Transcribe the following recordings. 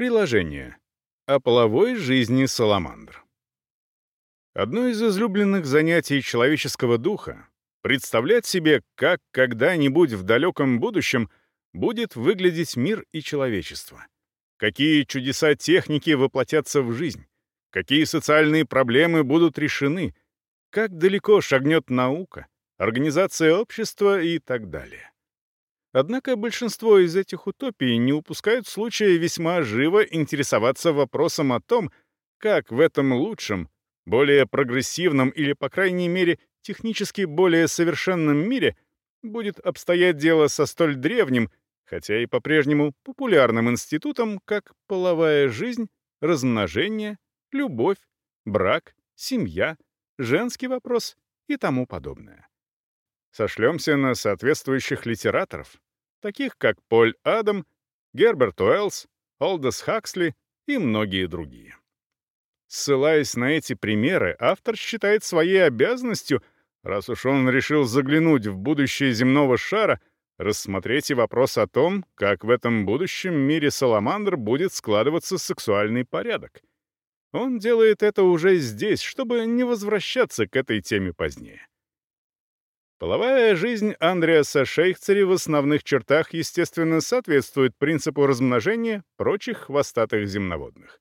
Приложение. О половой жизни саламандр. Одно из излюбленных занятий человеческого духа — представлять себе, как когда-нибудь в далеком будущем будет выглядеть мир и человечество. Какие чудеса техники воплотятся в жизнь, какие социальные проблемы будут решены, как далеко шагнет наука, организация общества и так далее. Однако большинство из этих утопий не упускают случая весьма живо интересоваться вопросом о том, как в этом лучшем, более прогрессивном или, по крайней мере, технически более совершенном мире будет обстоять дело со столь древним, хотя и по-прежнему популярным институтом, как половая жизнь, размножение, любовь, брак, семья, женский вопрос и тому подобное. Сошлемся на соответствующих литераторов, таких как Поль Адам, Герберт Уэллс, Олдос Хаксли и многие другие. Ссылаясь на эти примеры, автор считает своей обязанностью, раз уж он решил заглянуть в будущее земного шара, рассмотреть и вопрос о том, как в этом будущем мире Саламандр будет складываться сексуальный порядок. Он делает это уже здесь, чтобы не возвращаться к этой теме позднее. Половая жизнь Андреаса Шейхцери в основных чертах, естественно, соответствует принципу размножения прочих хвостатых земноводных.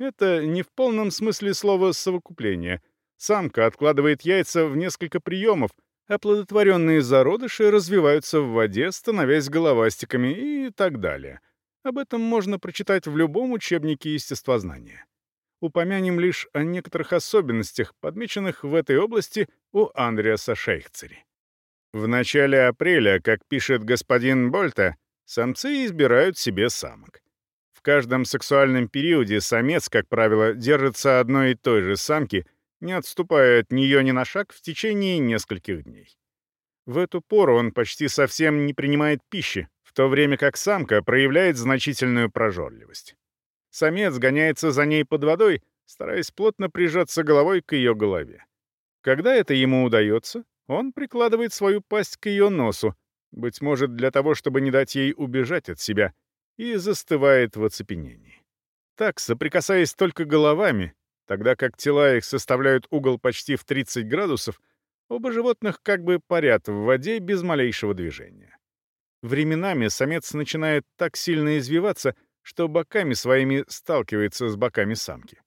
Это не в полном смысле слова совокупление. Самка откладывает яйца в несколько приемов, оплодотворенные зародыши развиваются в воде, становясь головастиками и так далее. Об этом можно прочитать в любом учебнике естествознания. Упомянем лишь о некоторых особенностях, подмеченных в этой области у Андреаса Шейхцери. В начале апреля, как пишет господин Больта, самцы избирают себе самок. В каждом сексуальном периоде самец, как правило, держится одной и той же самки, не отступая от нее ни на шаг в течение нескольких дней. В эту пору он почти совсем не принимает пищи, в то время как самка проявляет значительную прожорливость. Самец гоняется за ней под водой, стараясь плотно прижаться головой к ее голове. Когда это ему удается, он прикладывает свою пасть к ее носу, быть может, для того, чтобы не дать ей убежать от себя, и застывает в оцепенении. Так, соприкасаясь только головами, тогда как тела их составляют угол почти в 30 градусов, оба животных как бы парят в воде без малейшего движения. Временами самец начинает так сильно извиваться, что боками своими сталкивается с боками самки.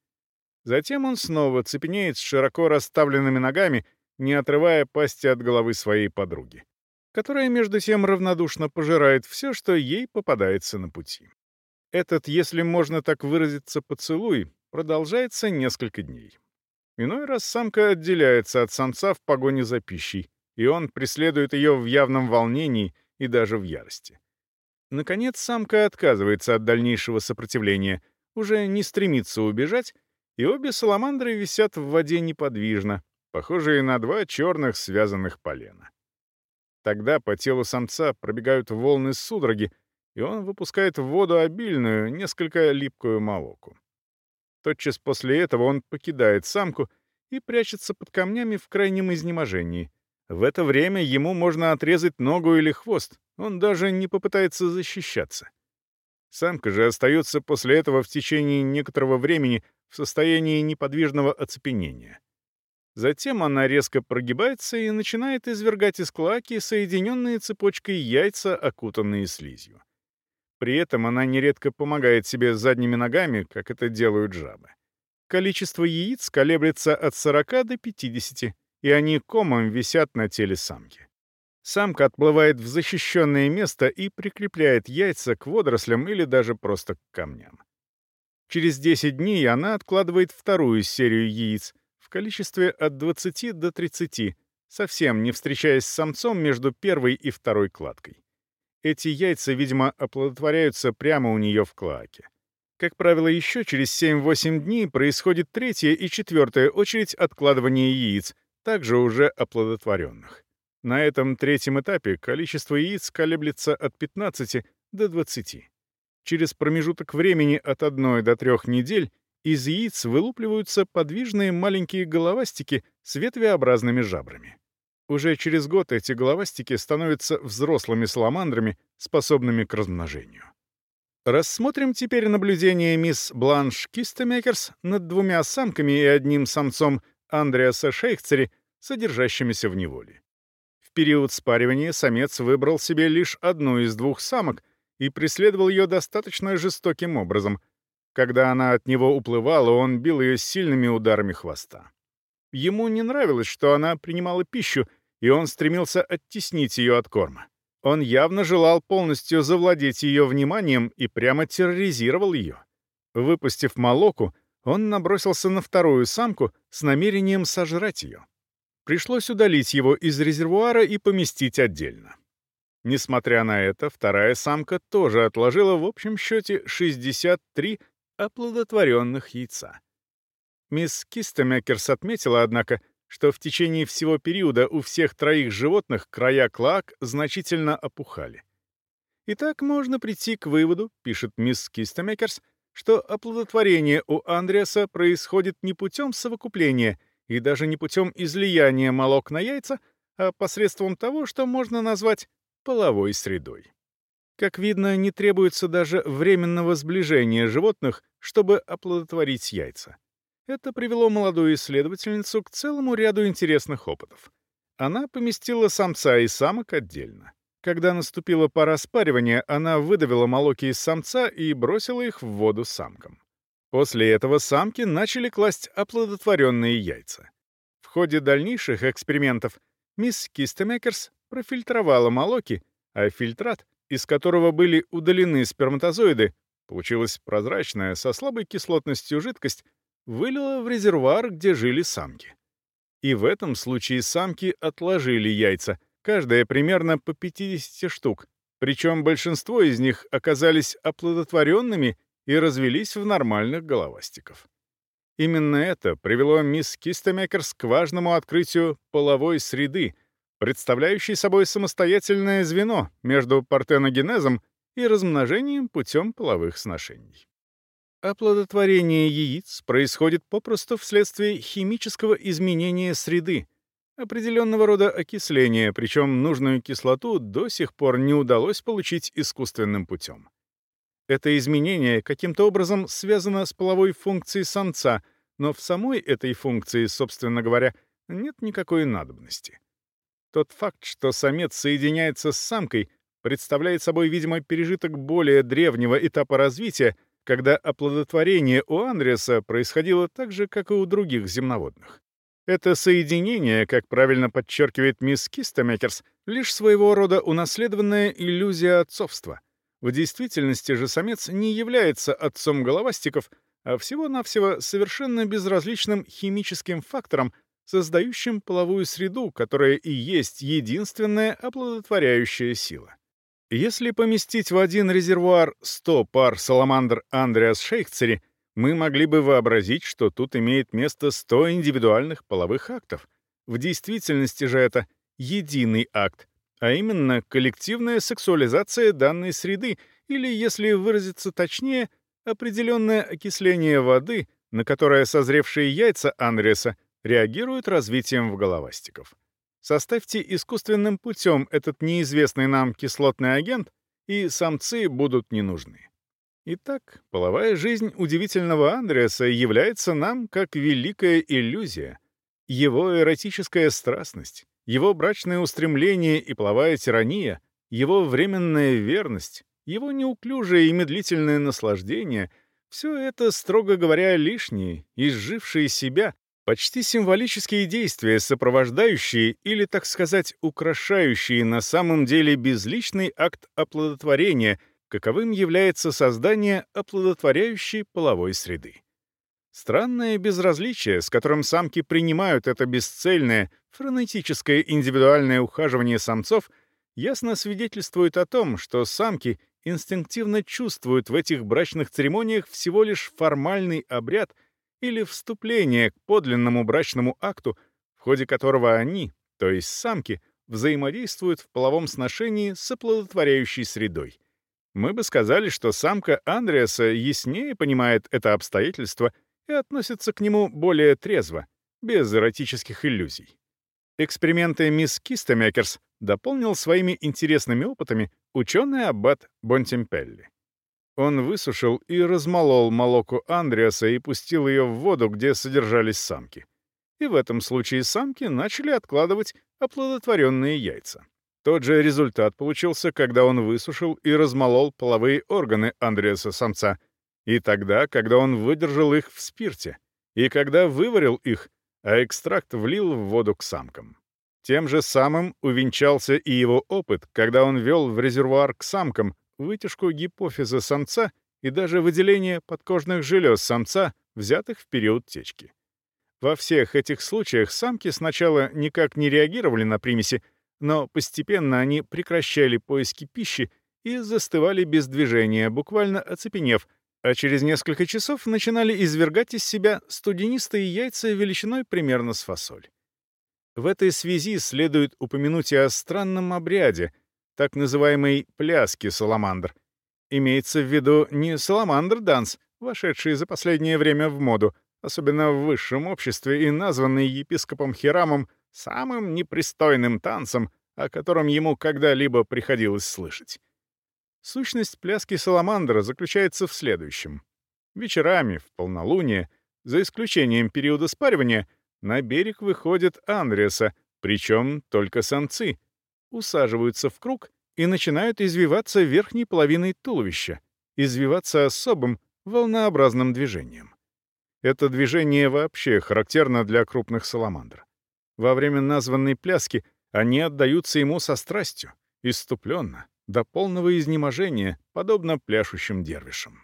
Затем он снова цепенеет с широко расставленными ногами, не отрывая пасти от головы своей подруги, которая между тем равнодушно пожирает все, что ей попадается на пути. Этот, если можно так выразиться, поцелуй продолжается несколько дней. Иной раз самка отделяется от самца в погоне за пищей, и он преследует ее в явном волнении и даже в ярости. Наконец, самка отказывается от дальнейшего сопротивления, уже не стремится убежать, и обе саламандры висят в воде неподвижно, похожие на два черных связанных полена. Тогда по телу самца пробегают волны судороги, и он выпускает в воду обильную, несколько липкую молоку. Тотчас после этого он покидает самку и прячется под камнями в крайнем изнеможении. В это время ему можно отрезать ногу или хвост, он даже не попытается защищаться. Самка же остается после этого в течение некоторого времени в состоянии неподвижного оцепенения. Затем она резко прогибается и начинает извергать из клаки соединенные цепочкой яйца, окутанные слизью. При этом она нередко помогает себе задними ногами, как это делают жабы. Количество яиц колеблется от 40 до 50, и они комом висят на теле самки. Самка отплывает в защищенное место и прикрепляет яйца к водорослям или даже просто к камням. Через 10 дней она откладывает вторую серию яиц в количестве от 20 до 30, совсем не встречаясь с самцом между первой и второй кладкой. Эти яйца, видимо, оплодотворяются прямо у нее в клоаке. Как правило, еще через 7-8 дней происходит третья и четвертая очередь откладывания яиц, также уже оплодотворенных. На этом третьем этапе количество яиц колеблется от 15 до 20. Через промежуток времени от 1 до 3 недель из яиц вылупливаются подвижные маленькие головастики с ветвеобразными жабрами. Уже через год эти головастики становятся взрослыми саламандрами, способными к размножению. Рассмотрим теперь наблюдение мисс Бланш Кистемекерс над двумя самками и одним самцом Андреаса Шейхцери, содержащимися в неволе. В период спаривания самец выбрал себе лишь одну из двух самок и преследовал ее достаточно жестоким образом. Когда она от него уплывала, он бил ее сильными ударами хвоста. Ему не нравилось, что она принимала пищу, и он стремился оттеснить ее от корма. Он явно желал полностью завладеть ее вниманием и прямо терроризировал ее. Выпустив молоку, он набросился на вторую самку с намерением сожрать ее. Пришлось удалить его из резервуара и поместить отдельно. Несмотря на это, вторая самка тоже отложила в общем счете 63 оплодотворенных яйца. Мисс Кистемекерс отметила, однако, что в течение всего периода у всех троих животных края клоак значительно опухали. Итак, можно прийти к выводу, пишет мисс Кистемекерс, что оплодотворение у андриаса происходит не путем совокупления и даже не путем излияния молок на яйца, а посредством того, что можно назвать половой средой. Как видно, не требуется даже временного сближения животных, чтобы оплодотворить яйца. Это привело молодую исследовательницу к целому ряду интересных опытов. Она поместила самца и самок отдельно. Когда наступила пора спаривания, она выдавила молоки из самца и бросила их в воду самкам. После этого самки начали класть оплодотворенные яйца. В ходе дальнейших экспериментов мисс Кистемекерс профильтровала молоки, а фильтрат, из которого были удалены сперматозоиды, получилась прозрачная, со слабой кислотностью жидкость, вылила в резервуар, где жили самки. И в этом случае самки отложили яйца, каждая примерно по 50 штук, причем большинство из них оказались оплодотворенными и развелись в нормальных головастиков. Именно это привело мисс Кистемекерс к важному открытию половой среды, представляющей собой самостоятельное звено между партеногенезом и размножением путем половых сношений. Оплодотворение яиц происходит попросту вследствие химического изменения среды, определенного рода окисления, причем нужную кислоту до сих пор не удалось получить искусственным путем. Это изменение каким-то образом связано с половой функцией самца, но в самой этой функции, собственно говоря, нет никакой надобности. Тот факт, что самец соединяется с самкой, представляет собой, видимо, пережиток более древнего этапа развития, когда оплодотворение у Андреса происходило так же, как и у других земноводных. Это соединение, как правильно подчеркивает мисс Кистемекерс, лишь своего рода унаследованная иллюзия отцовства. В действительности же самец не является отцом головастиков, а всего-навсего совершенно безразличным химическим фактором, создающим половую среду, которая и есть единственная оплодотворяющая сила. Если поместить в один резервуар 100 пар саламандр Андреас Шейхцери, мы могли бы вообразить, что тут имеет место 100 индивидуальных половых актов. В действительности же это единый акт, а именно коллективная сексуализация данной среды или, если выразиться точнее, определенное окисление воды, на которое созревшие яйца Андреса реагируют развитием в головастиков. Составьте искусственным путем этот неизвестный нам кислотный агент, и самцы будут не нужны. Итак, половая жизнь удивительного Андреаса является нам как великая иллюзия. Его эротическая страстность, его брачное устремление и половая тирания, его временная верность, его неуклюжее и медлительное наслаждение — все это, строго говоря, лишние, изжившие себя, Почти символические действия, сопровождающие или, так сказать, украшающие на самом деле безличный акт оплодотворения, каковым является создание оплодотворяющей половой среды. Странное безразличие, с которым самки принимают это бесцельное, френетическое индивидуальное ухаживание самцов, ясно свидетельствует о том, что самки инстинктивно чувствуют в этих брачных церемониях всего лишь формальный обряд — или вступление к подлинному брачному акту, в ходе которого они, то есть самки, взаимодействуют в половом сношении с оплодотворяющей средой. Мы бы сказали, что самка Андреаса яснее понимает это обстоятельство и относится к нему более трезво, без эротических иллюзий. Эксперименты мисс Кистемекерс дополнил своими интересными опытами ученый Аббат Бонтемпелли. Он высушил и размолол молоку Андреаса и пустил ее в воду, где содержались самки. И в этом случае самки начали откладывать оплодотворенные яйца. Тот же результат получился, когда он высушил и размолол половые органы Андреаса-самца, и тогда, когда он выдержал их в спирте, и когда выварил их, а экстракт влил в воду к самкам. Тем же самым увенчался и его опыт, когда он вел в резервуар к самкам вытяжку гипофиза самца и даже выделение подкожных желез самца, взятых в период течки. Во всех этих случаях самки сначала никак не реагировали на примеси, но постепенно они прекращали поиски пищи и застывали без движения, буквально оцепенев, а через несколько часов начинали извергать из себя студенистые яйца величиной примерно с фасоль. В этой связи следует упомянуть и о странном обряде, так называемой «пляски саламандр». Имеется в виду не саламандр-данс, вошедший за последнее время в моду, особенно в высшем обществе и названный епископом Хирамом самым непристойным танцем, о котором ему когда-либо приходилось слышать. Сущность пляски саламандра заключается в следующем. Вечерами, в полнолуние, за исключением периода спаривания, на берег выходят анриеса, причем только самцы, усаживаются в круг и начинают извиваться верхней половиной туловища, извиваться особым, волнообразным движением. Это движение вообще характерно для крупных саламандр. Во время названной пляски они отдаются ему со страстью, иступленно, до полного изнеможения, подобно пляшущим дервишам.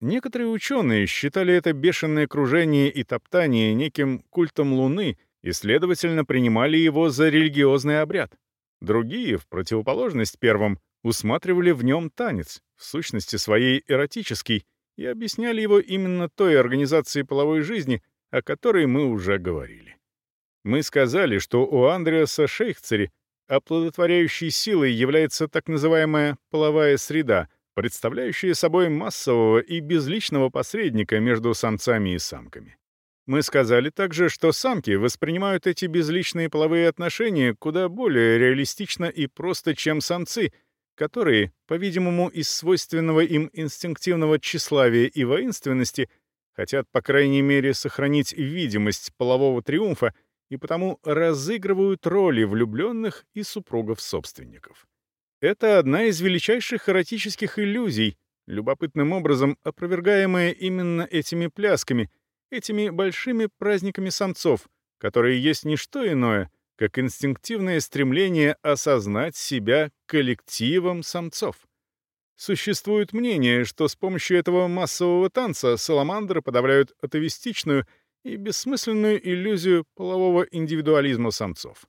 Некоторые ученые считали это бешеное кружение и топтание неким культом Луны и, следовательно, принимали его за религиозный обряд. Другие, в противоположность первым, усматривали в нем танец, в сущности своей эротический, и объясняли его именно той организацией половой жизни, о которой мы уже говорили. Мы сказали, что у Андреаса Шейхцери оплодотворяющей силой является так называемая половая среда, представляющая собой массового и безличного посредника между самцами и самками. Мы сказали также, что самки воспринимают эти безличные половые отношения куда более реалистично и просто, чем самцы, которые, по-видимому, из свойственного им инстинктивного тщеславия и воинственности хотят, по крайней мере, сохранить видимость полового триумфа и потому разыгрывают роли влюбленных и супругов-собственников. Это одна из величайших эротических иллюзий, любопытным образом опровергаемая именно этими плясками, этими большими праздниками самцов, которые есть не что иное, как инстинктивное стремление осознать себя коллективом самцов. Существует мнение, что с помощью этого массового танца саламандры подавляют атовистичную и бессмысленную иллюзию полового индивидуализма самцов.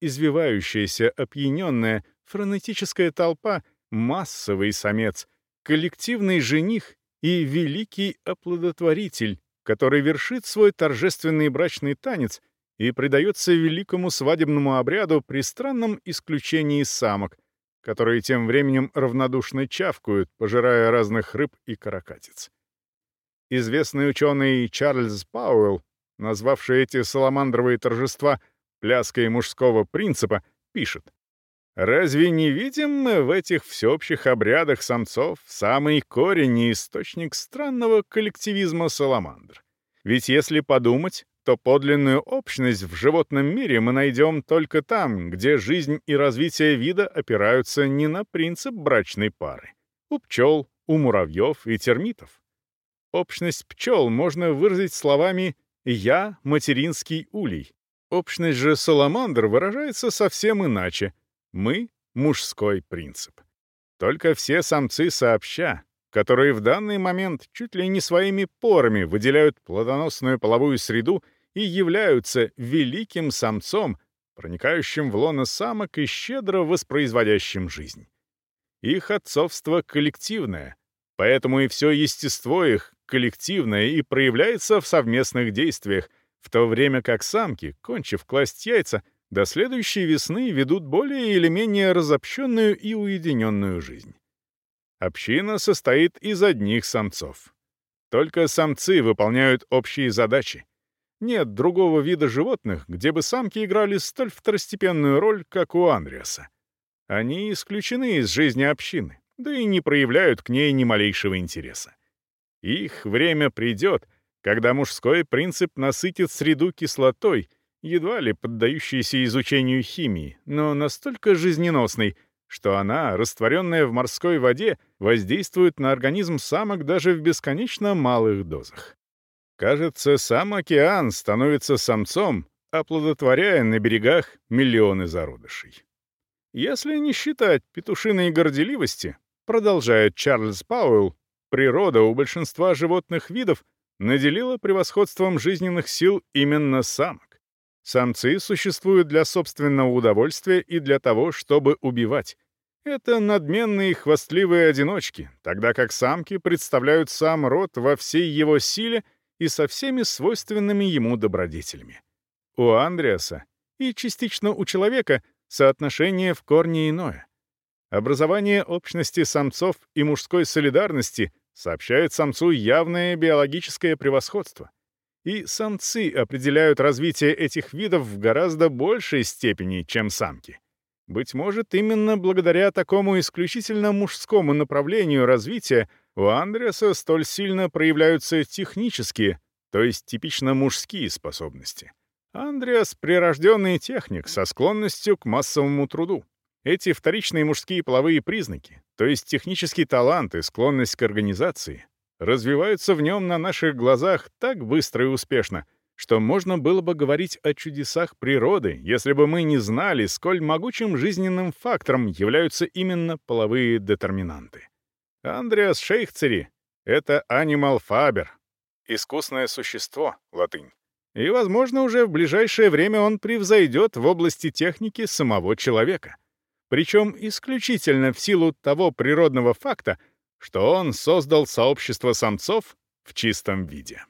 Извивающаяся, опьяненная, френетическая толпа — массовый самец, коллективный жених и великий оплодотворитель, который вершит свой торжественный брачный танец и предается великому свадебному обряду при странном исключении самок, которые тем временем равнодушно чавкают, пожирая разных рыб и каракатиц. Известный ученый Чарльз Пауэлл, назвавший эти саламандровые торжества пляской мужского принципа, пишет. Разве не видим мы в этих всеобщих обрядах самцов самый корень и источник странного коллективизма саламандр? Ведь если подумать, то подлинную общность в животном мире мы найдем только там, где жизнь и развитие вида опираются не на принцип брачной пары. У пчел, у муравьев и термитов. Общность пчел можно выразить словами «я — материнский улей». Общность же саламандр выражается совсем иначе. Мы — мужской принцип. Только все самцы сообща, которые в данный момент чуть ли не своими порами выделяют плодоносную половую среду и являются великим самцом, проникающим в лоно самок и щедро воспроизводящим жизнь. Их отцовство коллективное, поэтому и все естество их коллективное и проявляется в совместных действиях, в то время как самки, кончив класть яйца, до следующей весны ведут более или менее разобщенную и уединенную жизнь. Община состоит из одних самцов. Только самцы выполняют общие задачи. Нет другого вида животных, где бы самки играли столь второстепенную роль, как у Андреаса. Они исключены из жизни общины, да и не проявляют к ней ни малейшего интереса. Их время придет, когда мужской принцип насытит среду кислотой, едва ли поддающейся изучению химии, но настолько жизненосной, что она, растворенная в морской воде, воздействует на организм самок даже в бесконечно малых дозах. Кажется, сам океан становится самцом, оплодотворяя на берегах миллионы зародышей. Если не считать петушиной горделивости, продолжает Чарльз Пауэлл, природа у большинства животных видов наделила превосходством жизненных сил именно самок. Самцы существуют для собственного удовольствия и для того, чтобы убивать. Это надменные хвастливые одиночки, тогда как самки представляют сам род во всей его силе и со всеми свойственными ему добродетелями. У Андреаса и частично у человека соотношение в корне иное. Образование общности самцов и мужской солидарности сообщает самцу явное биологическое превосходство. И самцы определяют развитие этих видов в гораздо большей степени, чем самки. Быть может, именно благодаря такому исключительно мужскому направлению развития у Андреаса столь сильно проявляются технические, то есть типично мужские способности. Андреас — прирожденный техник со склонностью к массовому труду. Эти вторичные мужские половые признаки, то есть технический талант и склонность к организации, развиваются в нем на наших глазах так быстро и успешно, что можно было бы говорить о чудесах природы, если бы мы не знали, сколь могучим жизненным фактором являются именно половые детерминанты. Андреас Шейхцери — это animal faber, искусное существо, латынь. И, возможно, уже в ближайшее время он превзойдет в области техники самого человека. Причем исключительно в силу того природного факта, что он создал сообщество самцов в чистом виде.